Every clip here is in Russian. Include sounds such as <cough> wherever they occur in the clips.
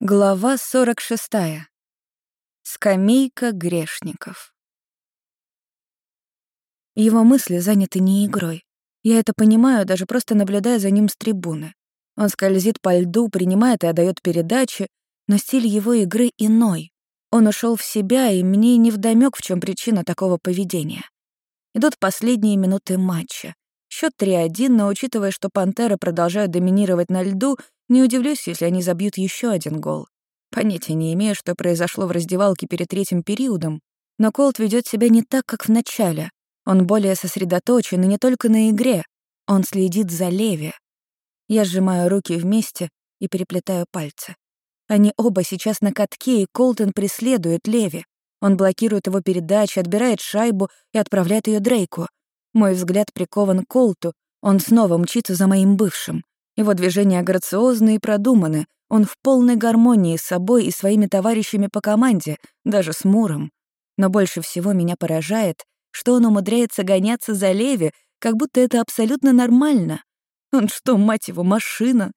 Глава 46. Скамейка грешников. Его мысли заняты не игрой. Я это понимаю, даже просто наблюдая за ним с трибуны. Он скользит по льду, принимает и отдает передачи, но стиль его игры иной. Он ушел в себя, и мне невдомёк, в чем причина такого поведения. Идут последние минуты матча. Счет 3-1, но учитывая, что «Пантеры» продолжают доминировать на льду, не удивлюсь, если они забьют еще один гол. Понятия не имею, что произошло в раздевалке перед третьим периодом, но Колт ведет себя не так, как в начале. Он более сосредоточен и не только на игре. Он следит за Леви. Я сжимаю руки вместе и переплетаю пальцы. Они оба сейчас на катке, и Колтон преследует Леви. Он блокирует его передачи, отбирает шайбу и отправляет ее Дрейку. Мой взгляд прикован к Колту. Он снова мчится за моим бывшим. Его движения грациозны и продуманы. Он в полной гармонии с собой и своими товарищами по команде, даже с Муром. Но больше всего меня поражает, что он умудряется гоняться за Леви, как будто это абсолютно нормально. Он что, мать его, машина?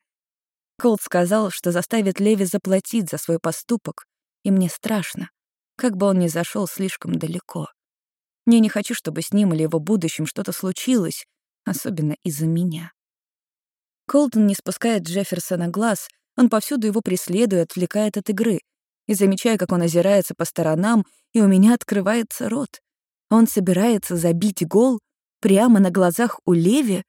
Колт сказал, что заставит Леви заплатить за свой поступок, и мне страшно, как бы он ни зашел слишком далеко. Мне не хочу, чтобы с ним или его будущим что-то случилось, особенно из-за меня. Колтон не спускает Джефферсона глаз, он повсюду его преследует, отвлекает от игры. И замечая, как он озирается по сторонам, и у меня открывается рот. Он собирается забить гол прямо на глазах у Леви?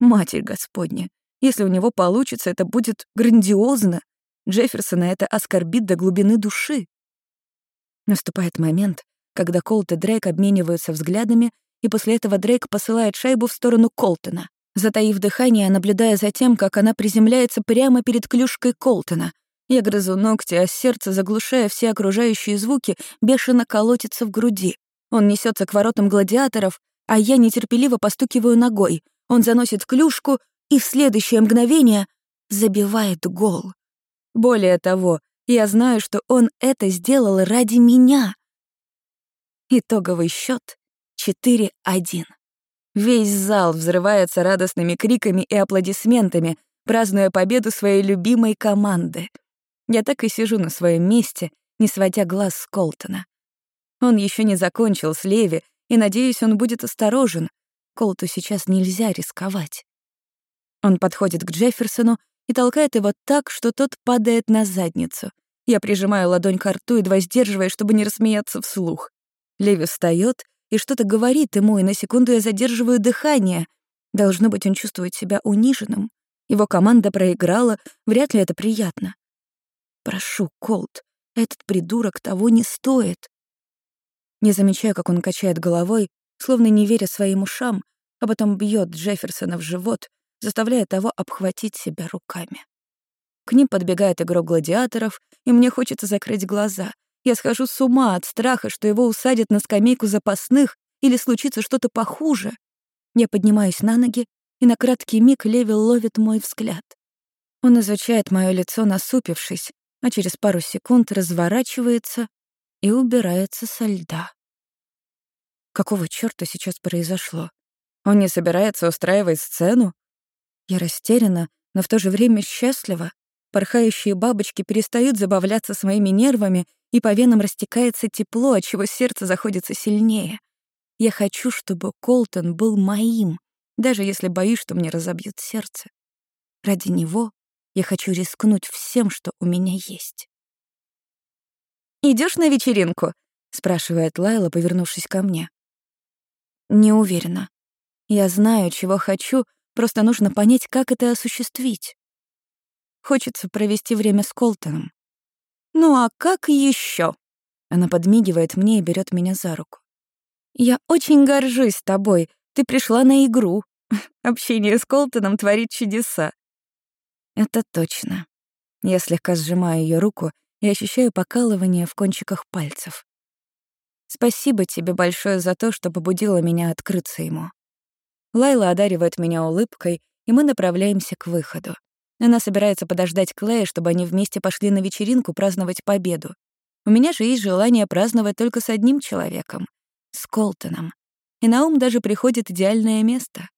Матерь Господня, если у него получится, это будет грандиозно. Джефферсона это оскорбит до глубины души. Наступает момент, когда Колт и Дрейк обмениваются взглядами, и после этого Дрейк посылает шайбу в сторону Колтона затаив дыхание, наблюдая за тем, как она приземляется прямо перед клюшкой Колтона. Я грызу ногти, а сердце, заглушая все окружающие звуки, бешено колотится в груди. Он несется к воротам гладиаторов, а я нетерпеливо постукиваю ногой. Он заносит клюшку и в следующее мгновение забивает гол. Более того, я знаю, что он это сделал ради меня. Итоговый счет 4-1. Весь зал взрывается радостными криками и аплодисментами, празднуя победу своей любимой команды. Я так и сижу на своем месте, не сводя глаз с Колтона. Он еще не закончил с Леви, и, надеюсь, он будет осторожен. Колту сейчас нельзя рисковать. Он подходит к Джефферсону и толкает его так, что тот падает на задницу. Я прижимаю ладонь к рту, едва сдерживая, чтобы не рассмеяться вслух. Леви встает и что-то говорит ему, и на секунду я задерживаю дыхание. Должно быть, он чувствует себя униженным. Его команда проиграла, вряд ли это приятно. Прошу, Колт, этот придурок того не стоит. Не замечаю, как он качает головой, словно не веря своим ушам, а потом бьет Джефферсона в живот, заставляя того обхватить себя руками. К ним подбегает игрок гладиаторов, и мне хочется закрыть глаза, я схожу с ума от страха, что его усадят на скамейку запасных или случится что-то похуже. Я поднимаюсь на ноги, и на краткий миг Леви ловит мой взгляд. Он изучает моё лицо, насупившись, а через пару секунд разворачивается и убирается со льда. Какого чёрта сейчас произошло? Он не собирается устраивать сцену? Я растеряна, но в то же время счастлива. Порхающие бабочки перестают забавляться с моими нервами и по венам растекается тепло, от чего сердце заходится сильнее. Я хочу, чтобы Колтон был моим, даже если боюсь, что мне разобьют сердце. Ради него я хочу рискнуть всем, что у меня есть. Идешь на вечеринку?» — спрашивает Лайла, повернувшись ко мне. «Не уверена. Я знаю, чего хочу, просто нужно понять, как это осуществить. Хочется провести время с Колтоном. «Ну а как еще? Она подмигивает мне и берет меня за руку. «Я очень горжусь тобой. Ты пришла на игру. <laughs> Общение с Колтоном творит чудеса». Это точно. Я слегка сжимаю ее руку и ощущаю покалывание в кончиках пальцев. Спасибо тебе большое за то, что побудила меня открыться ему. Лайла одаривает меня улыбкой, и мы направляемся к выходу. Она собирается подождать Клея, чтобы они вместе пошли на вечеринку праздновать победу. У меня же есть желание праздновать только с одним человеком — с Колтоном. И на ум даже приходит идеальное место.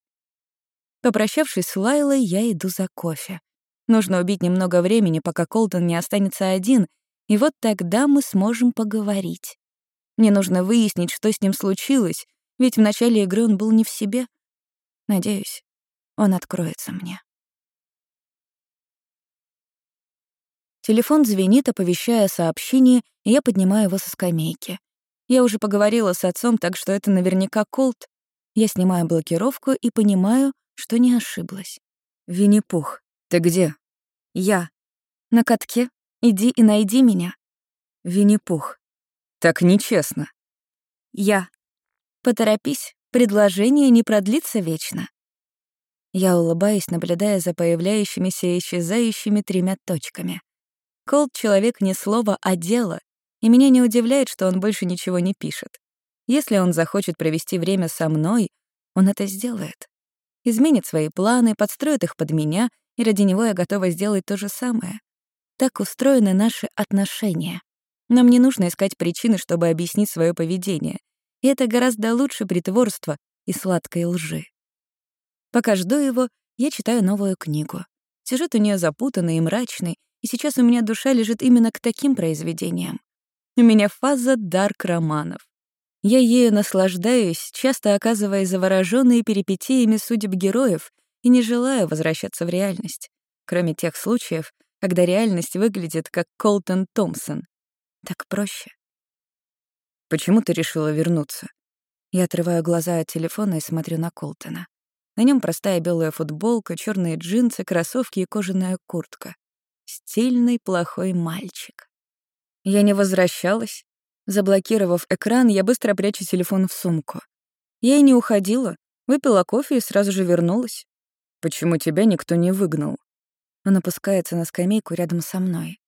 Попрощавшись с Лайлой, я иду за кофе. Нужно убить немного времени, пока Колтон не останется один, и вот тогда мы сможем поговорить. Мне нужно выяснить, что с ним случилось, ведь в начале игры он был не в себе. Надеюсь, он откроется мне. Телефон звенит, оповещая о сообщении, и я поднимаю его со скамейки. Я уже поговорила с отцом, так что это наверняка Колт. Я снимаю блокировку и понимаю, что не ошиблась. «Винни-Пух, ты где?» «Я. На катке. Иди и найди меня». «Винни-Пух, так нечестно». «Я. Поторопись, предложение не продлится вечно». Я улыбаюсь, наблюдая за появляющимися и исчезающими тремя точками. Колт — человек не слова, а дело, и меня не удивляет, что он больше ничего не пишет. Если он захочет провести время со мной, он это сделает. Изменит свои планы, подстроит их под меня, и ради него я готова сделать то же самое. Так устроены наши отношения. Нам не нужно искать причины, чтобы объяснить свое поведение. И это гораздо лучше притворства и сладкой лжи. Пока жду его, я читаю новую книгу. Сюжет у нее запутанный и мрачный, и сейчас у меня душа лежит именно к таким произведениям. У меня фаза дарк-романов. Я ею наслаждаюсь, часто оказываясь заворожённой перипетиями судеб героев и не желаю возвращаться в реальность, кроме тех случаев, когда реальность выглядит как Колтон Томпсон. Так проще. «Почему ты решила вернуться?» Я отрываю глаза от телефона и смотрю на Колтона. На нем простая белая футболка, черные джинсы, кроссовки и кожаная куртка. Стильный плохой мальчик. Я не возвращалась. Заблокировав экран, я быстро прячу телефон в сумку. Я и не уходила. Выпила кофе и сразу же вернулась. Почему тебя никто не выгнал? Он опускается на скамейку рядом со мной.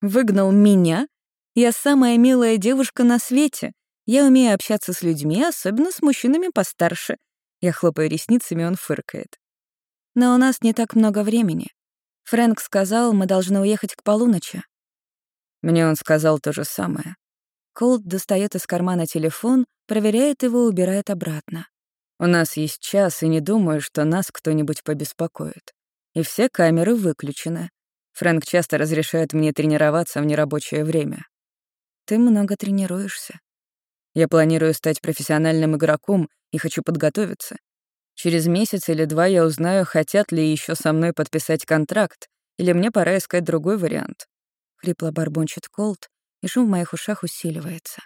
Выгнал меня? Я самая милая девушка на свете. Я умею общаться с людьми, особенно с мужчинами постарше. Я хлопаю ресницами, он фыркает. Но у нас не так много времени. Фрэнк сказал, мы должны уехать к полуночи. Мне он сказал то же самое. Колд достает из кармана телефон, проверяет его и убирает обратно. У нас есть час, и не думаю, что нас кто-нибудь побеспокоит. И все камеры выключены. Фрэнк часто разрешает мне тренироваться в нерабочее время. Ты много тренируешься. Я планирую стать профессиональным игроком и хочу подготовиться. Через месяц или два я узнаю, хотят ли еще со мной подписать контракт, или мне пора искать другой вариант. Хрипло барбончит Колт, и шум в моих ушах усиливается.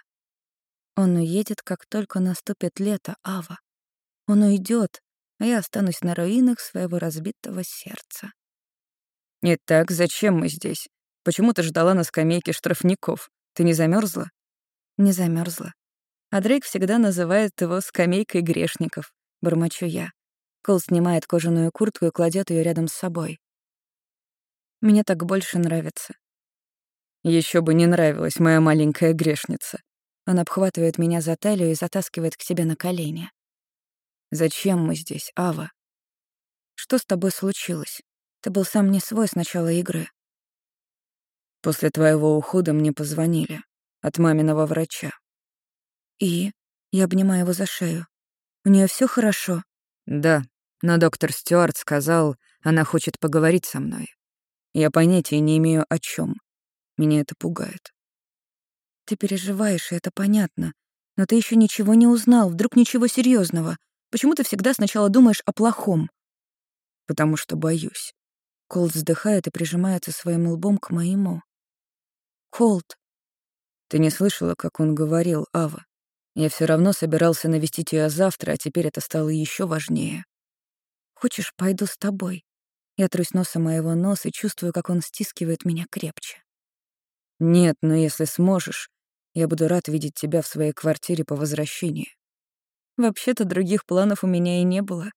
Он уедет, как только наступит лето, Ава. Он уйдет, а я останусь на руинах своего разбитого сердца. «Итак, зачем мы здесь? Почему ты ждала на скамейке штрафников? Ты не замерзла? Не замерзла. А Дрейк всегда называет его «скамейкой грешников». — бормочу я. Кол снимает кожаную куртку и кладет ее рядом с собой. Мне так больше нравится. Еще бы не нравилась моя маленькая грешница. Он обхватывает меня за талию и затаскивает к себе на колени. «Зачем мы здесь, Ава?» «Что с тобой случилось? Ты был сам не свой с начала игры». «После твоего ухода мне позвонили. От маминого врача». «И?» Я обнимаю его за шею. У нее все хорошо?» «Да, но доктор Стюарт сказал, она хочет поговорить со мной. Я понятия не имею о чем. Меня это пугает». «Ты переживаешь, и это понятно. Но ты еще ничего не узнал, вдруг ничего серьезного. Почему ты всегда сначала думаешь о плохом?» «Потому что боюсь». Колт вздыхает и прижимается своим лбом к моему. «Колт!» «Ты не слышала, как он говорил, Ава? Я все равно собирался навестить ее завтра, а теперь это стало еще важнее. «Хочешь, пойду с тобой?» Я трусь носом моего носа и чувствую, как он стискивает меня крепче. «Нет, но если сможешь, я буду рад видеть тебя в своей квартире по возвращении». Вообще-то других планов у меня и не было.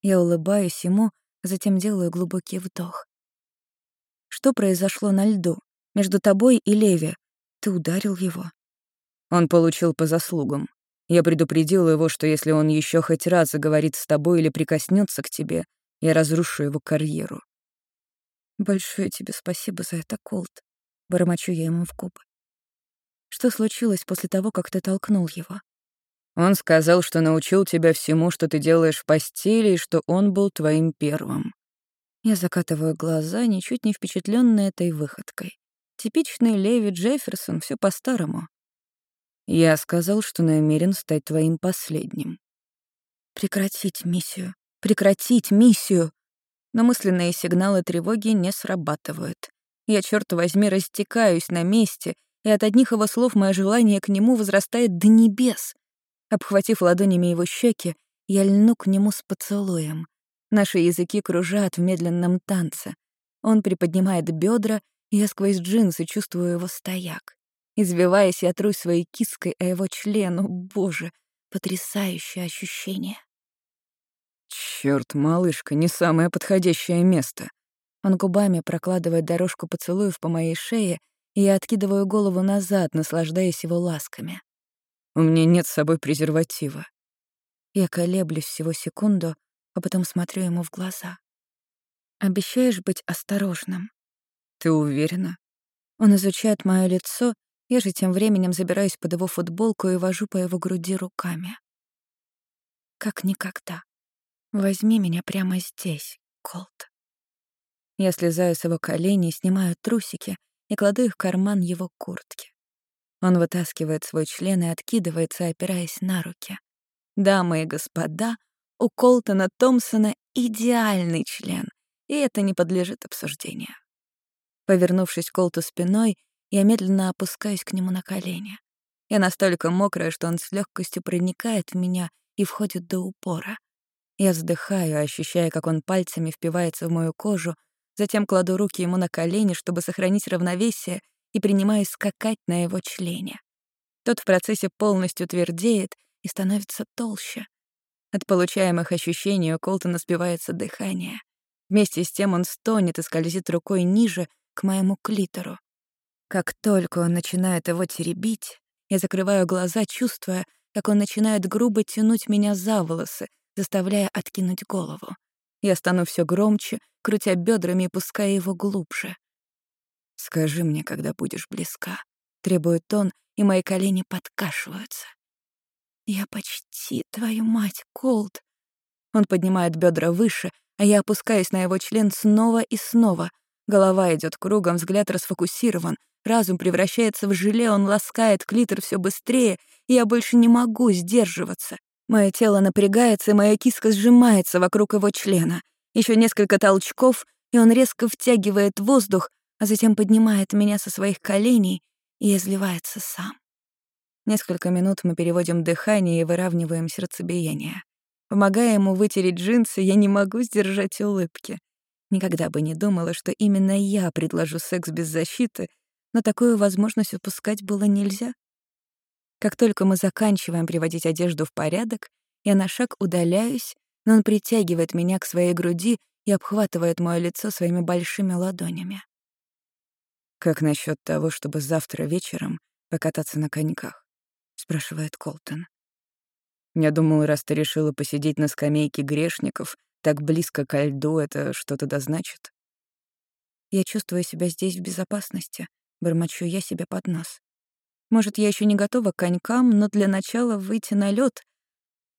Я улыбаюсь ему, затем делаю глубокий вдох. Что произошло на льду? Между тобой и Леви? Ты ударил его? Он получил по заслугам. Я предупредил его, что если он еще хоть раз заговорит с тобой или прикоснется к тебе, я разрушу его карьеру. Большое тебе спасибо за это, Колт. Бормочу я ему в губы. Что случилось после того, как ты толкнул его? Он сказал, что научил тебя всему, что ты делаешь в постели, и что он был твоим первым. Я закатываю глаза, ничуть не впечатленная этой выходкой. Типичный Леви Джефферсон, все по-старому. Я сказал, что намерен стать твоим последним. Прекратить миссию. Прекратить миссию. Но мысленные сигналы тревоги не срабатывают. Я, черт возьми, растекаюсь на месте, и от одних его слов мое желание к нему возрастает до небес. Обхватив ладонями его щеки, я льну к нему с поцелуем. Наши языки кружат в медленном танце. Он приподнимает бедра, и я сквозь джинсы чувствую его стояк. Извиваясь, я трусь своей киской о его член. О, боже, потрясающее ощущение. Черт, малышка, не самое подходящее место. Он губами прокладывает дорожку поцелуев по моей шее, и я откидываю голову назад, наслаждаясь его ласками. У меня нет с собой презерватива. Я колеблюсь всего секунду, а потом смотрю ему в глаза. «Обещаешь быть осторожным?» «Ты уверена?» Он изучает мое лицо, я же тем временем забираюсь под его футболку и вожу по его груди руками. «Как никогда. Возьми меня прямо здесь, Колт». Я слезаю с его коленей, снимаю трусики и кладу их в карман его куртки. Он вытаскивает свой член и откидывается, опираясь на руки. Дамы и господа, у Колтона Томпсона идеальный член, и это не подлежит обсуждению. Повернувшись к Колту спиной, я медленно опускаюсь к нему на колени. Я настолько мокрая, что он с легкостью проникает в меня и входит до упора. Я вздыхаю, ощущая, как он пальцами впивается в мою кожу, затем кладу руки ему на колени, чтобы сохранить равновесие, и принимаюсь скакать на его члене. Тот в процессе полностью твердеет и становится толще. От получаемых ощущений у Колтона сбивается дыхание. Вместе с тем он стонет и скользит рукой ниже, к моему клитору. Как только он начинает его теребить, я закрываю глаза, чувствуя, как он начинает грубо тянуть меня за волосы, заставляя откинуть голову. Я стану все громче, крутя бедрами и пуская его глубже. «Скажи мне, когда будешь близка», — требует он, и мои колени подкашиваются. «Я почти, твою мать, Колд!» Он поднимает бедра выше, а я опускаюсь на его член снова и снова. Голова идет кругом, взгляд расфокусирован, разум превращается в желе, он ласкает клитор все быстрее, и я больше не могу сдерживаться. Мое тело напрягается, и моя киска сжимается вокруг его члена. Еще несколько толчков, и он резко втягивает воздух, а затем поднимает меня со своих коленей и изливается сам. Несколько минут мы переводим дыхание и выравниваем сердцебиение. Помогая ему вытереть джинсы, я не могу сдержать улыбки. Никогда бы не думала, что именно я предложу секс без защиты, но такую возможность упускать было нельзя. Как только мы заканчиваем приводить одежду в порядок, я на шаг удаляюсь, но он притягивает меня к своей груди и обхватывает мое лицо своими большими ладонями. «Как насчет того, чтобы завтра вечером покататься на коньках?» — спрашивает Колтон. «Я думал, раз ты решила посидеть на скамейке грешников, так близко ко льду это что-то дозначит?» «Я чувствую себя здесь в безопасности», — бормочу я себе под нос. «Может, я еще не готова к конькам, но для начала выйти на лед.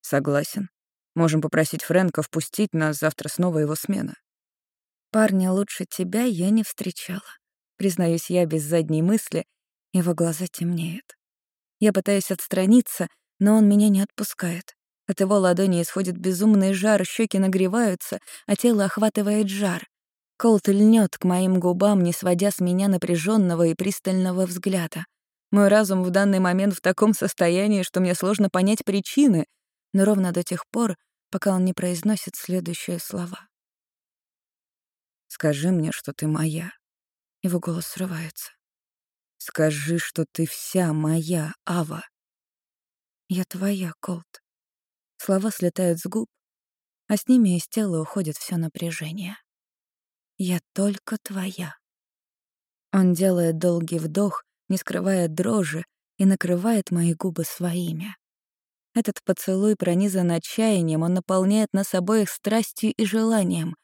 «Согласен. Можем попросить Фрэнка впустить нас завтра снова его смена». «Парня лучше тебя я не встречала», Признаюсь я без задней мысли, его глаза темнеют. Я пытаюсь отстраниться, но он меня не отпускает. От его ладони исходит безумный жар, щеки нагреваются, а тело охватывает жар. Колт льнет к моим губам, не сводя с меня напряженного и пристального взгляда. Мой разум в данный момент в таком состоянии, что мне сложно понять причины, но ровно до тех пор, пока он не произносит следующие слова. «Скажи мне, что ты моя». Его голос срывается. «Скажи, что ты вся моя, Ава». «Я твоя, Колт». Слова слетают с губ, а с ними из тела уходит все напряжение. «Я только твоя». Он делает долгий вдох, не скрывая дрожи, и накрывает мои губы своими. Этот поцелуй пронизан отчаянием, он наполняет нас обоих страстью и желанием.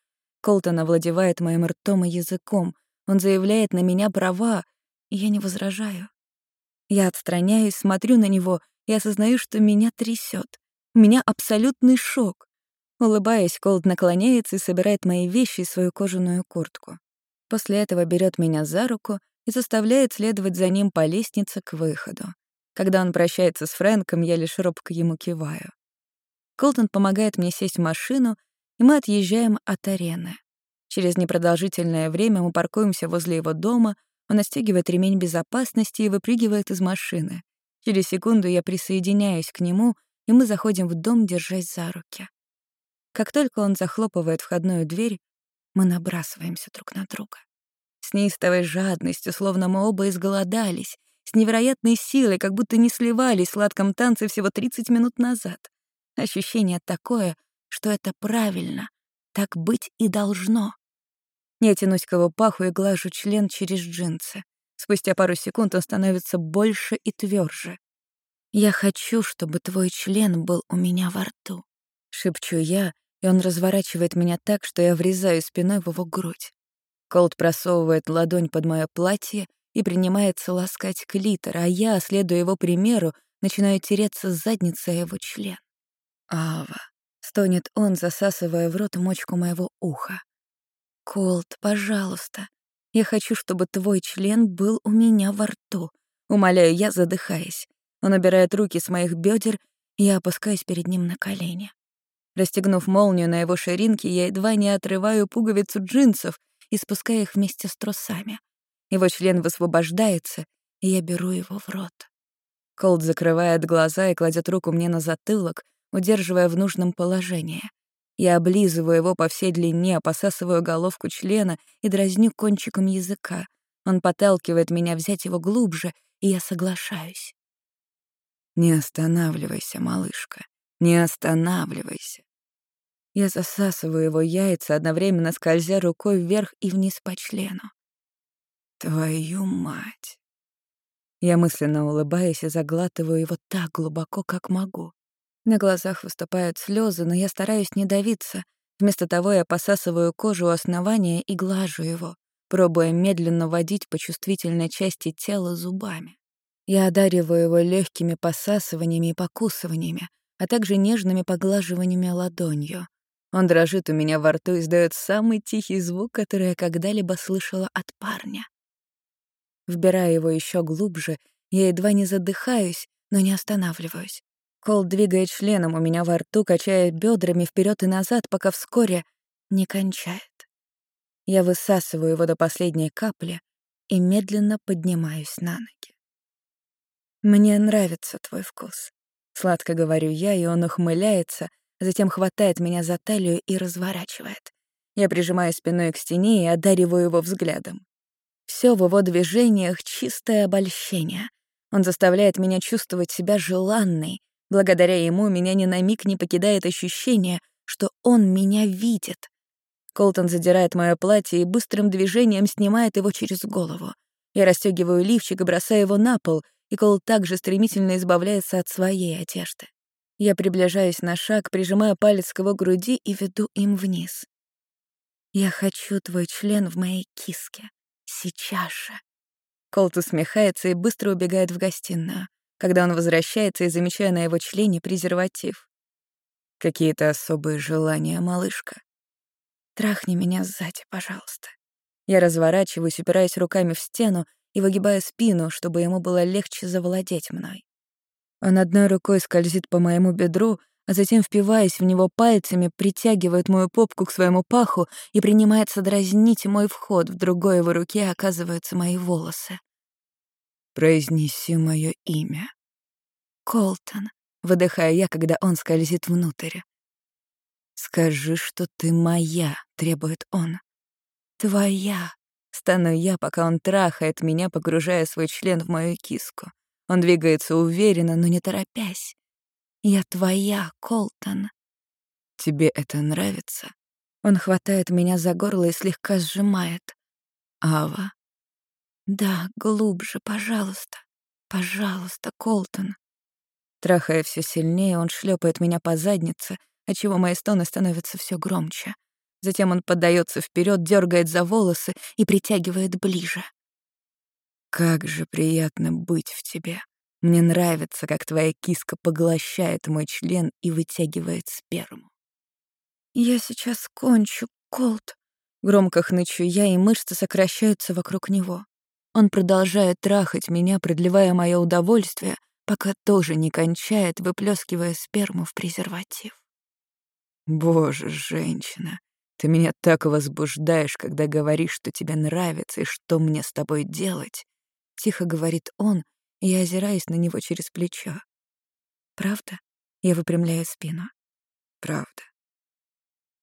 Колтон овладевает моим ртом и языком, он заявляет на меня права, и я не возражаю. Я отстраняюсь, смотрю на него и осознаю, что меня трясет. У меня абсолютный шок. Улыбаясь, Колд наклоняется и собирает мои вещи и свою кожаную куртку. После этого берет меня за руку и заставляет следовать за ним по лестнице к выходу. Когда он прощается с Фрэнком, я лишь робко ему киваю. Колтон помогает мне сесть в машину, и мы отъезжаем от арены. Через непродолжительное время мы паркуемся возле его дома, он отстегивает ремень безопасности и выпрыгивает из машины. Через секунду я присоединяюсь к нему, и мы заходим в дом, держась за руки. Как только он захлопывает входную дверь, мы набрасываемся друг на друга. С неистовой жадностью, словно мы оба изголодались, с невероятной силой, как будто не сливались в сладком танце всего 30 минут назад. Ощущение такое, что это правильно, так быть и должно. Я тянусь к его паху и глажу член через джинсы. Спустя пару секунд он становится больше и тверже. «Я хочу, чтобы твой член был у меня во рту», — шепчу я, и он разворачивает меня так, что я врезаю спиной в его грудь. Колд просовывает ладонь под мое платье и принимается ласкать клитор, а я, следуя его примеру, начинаю тереться с задницей о его член. «Ава», — стонет он, засасывая в рот мочку моего уха. «Колд, пожалуйста, я хочу, чтобы твой член был у меня во рту», — умоляю я, задыхаясь. Он убирает руки с моих бедер, и я опускаюсь перед ним на колени. Расстегнув молнию на его ширинке, я едва не отрываю пуговицу джинсов и спускаю их вместе с трусами. Его член высвобождается, и я беру его в рот. Колд закрывает глаза и кладет руку мне на затылок, удерживая в нужном положении. Я облизываю его по всей длине, посасываю головку члена и дразню кончиком языка. Он подталкивает меня взять его глубже, и я соглашаюсь. «Не останавливайся, малышка, не останавливайся». Я засасываю его яйца, одновременно скользя рукой вверх и вниз по члену. «Твою мать!» Я мысленно улыбаюсь и заглатываю его так глубоко, как могу. На глазах выступают слезы, но я стараюсь не давиться. Вместо того я посасываю кожу у основания и глажу его, пробуя медленно водить по чувствительной части тела зубами. Я одариваю его легкими посасываниями и покусываниями, а также нежными поглаживаниями ладонью. Он дрожит у меня во рту и издает самый тихий звук, который я когда-либо слышала от парня. Вбирая его еще глубже, я едва не задыхаюсь, но не останавливаюсь. Кол двигает членом у меня во рту, качая бедрами вперед и назад, пока вскоре не кончает. Я высасываю его до последней капли и медленно поднимаюсь на ноги. «Мне нравится твой вкус», — сладко говорю я, и он ухмыляется, затем хватает меня за талию и разворачивает. Я прижимаю спиной к стене и одариваю его взглядом. Все в его движениях — чистое обольщение. Он заставляет меня чувствовать себя желанной. Благодаря ему меня ни на миг не покидает ощущение, что он меня видит. Колтон задирает мое платье и быстрым движением снимает его через голову. Я расстегиваю лифчик и бросаю его на пол, и Кол также стремительно избавляется от своей одежды. Я приближаюсь на шаг, прижимаю палец к его груди и веду им вниз. «Я хочу твой член в моей киске», Сейчас же. Колт усмехается и быстро убегает в гостиную, когда он возвращается и замечая на его члене презерватив. Какие-то особые желания, малышка. Трахни меня сзади, пожалуйста. Я разворачиваюсь, упираясь руками в стену и выгибая спину, чтобы ему было легче завладеть мной. Он одной рукой скользит по моему бедру, а затем, впиваясь в него пальцами, притягивает мою попку к своему паху и принимается дразнить мой вход. В другой его руке оказываются мои волосы. «Произнеси мое имя». «Колтон», — выдыхаю я, когда он скользит внутрь. «Скажи, что ты моя», — требует он. «Твоя», — стану я, пока он трахает меня, погружая свой член в мою киску. Он двигается уверенно, но не торопясь. Я твоя, Колтон. Тебе это нравится? Он хватает меня за горло и слегка сжимает. Ава. Да, глубже, пожалуйста. Пожалуйста, Колтон. Трахая все сильнее, он шлепает меня по заднице, отчего мои стоны становятся все громче. Затем он поддается вперед, дергает за волосы и притягивает ближе. Как же приятно быть в тебе. Мне нравится, как твоя киска поглощает мой член и вытягивает сперму. «Я сейчас кончу, Колт». Громко хнычу я, и мышцы сокращаются вокруг него. Он продолжает трахать меня, продлевая мое удовольствие, пока тоже не кончает, выплескивая сперму в презерватив. «Боже, женщина, ты меня так возбуждаешь, когда говоришь, что тебе нравится и что мне с тобой делать», — тихо говорит он, и я озираюсь на него через плечо. «Правда?» — я выпрямляю спину. «Правда».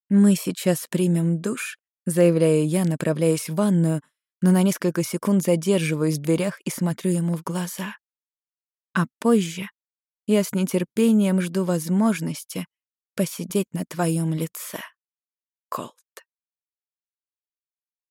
«Мы сейчас примем душ», — заявляю я, направляясь в ванную, но на несколько секунд задерживаюсь в дверях и смотрю ему в глаза. А позже я с нетерпением жду возможности посидеть на твоем лице, Колт.